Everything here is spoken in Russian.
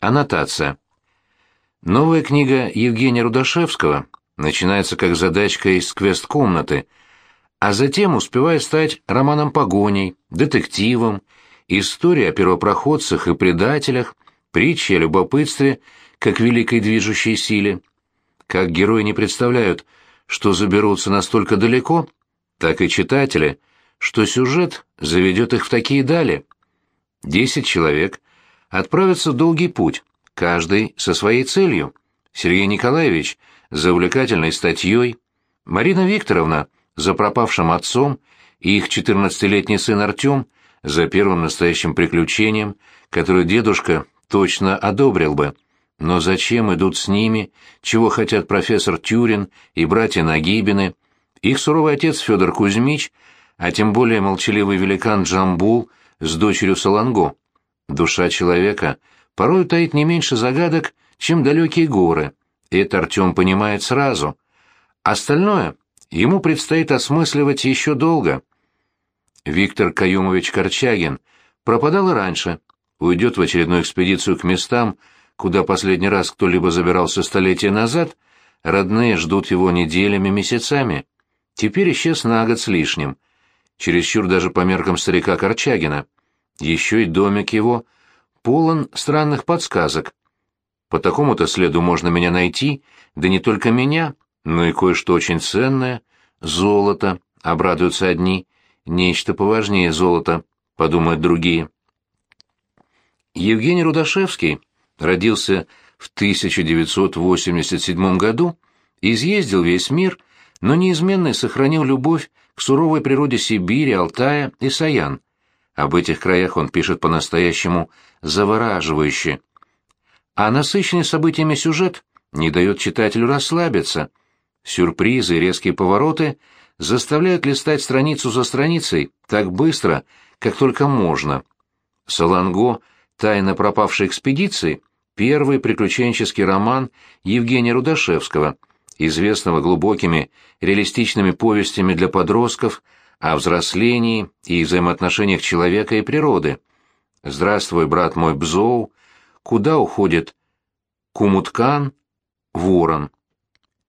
Аннотация. Новая книга Евгения Рудашевского начинается как задачка из квест-комнаты, а затем успевает стать романом погоней, детективом, историей о первопроходцах и предателях, притчей о любопытстве, как великой движущей силе. Как герои не представляют, что заберутся настолько далеко, так и читатели, что сюжет заведет их в такие дали. Десять человек отправятся долгий путь, каждый со своей целью. Сергей Николаевич за увлекательной статьей, Марина Викторовна за пропавшим отцом и их четырнадцатилетний сын Артем за первым настоящим приключением, которое дедушка точно одобрил бы. Но зачем идут с ними, чего хотят профессор Тюрин и братья Нагибины, их суровый отец Федор Кузьмич, а тем более молчаливый великан Джамбул с дочерью Саланго? Душа человека порой таит не меньше загадок, чем далекие горы, это Артем понимает сразу. Остальное ему предстоит осмысливать еще долго. Виктор Каюмович Корчагин пропадал и раньше, уйдет в очередную экспедицию к местам, куда последний раз кто-либо забирался столетия назад, родные ждут его неделями, месяцами. Теперь исчез на год с лишним. Чересчур даже по меркам старика Корчагина. Еще и домик его полон странных подсказок. По такому-то следу можно меня найти, да не только меня, но и кое-что очень ценное. Золото, обрадуются одни. Нечто поважнее золота, подумают другие. Евгений Рудашевский родился в 1987 году, изъездил весь мир, но неизменно сохранил любовь к суровой природе Сибири, Алтая и Саян. Об этих краях он пишет по-настоящему завораживающе. А насыщенный событиями сюжет не дает читателю расслабиться. Сюрпризы и резкие повороты заставляют листать страницу за страницей так быстро, как только можно. Саланго «Тайна пропавшей экспедиции» — первый приключенческий роман Евгения Рудашевского, известного глубокими реалистичными повестями для подростков о взрослении и взаимоотношениях человека и природы. «Здравствуй, брат мой Бзоу», «Куда уходит Кумуткан», «Ворон».